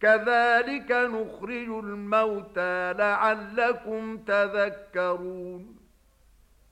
كذلك نخرج الموتى لعلكم تذكرون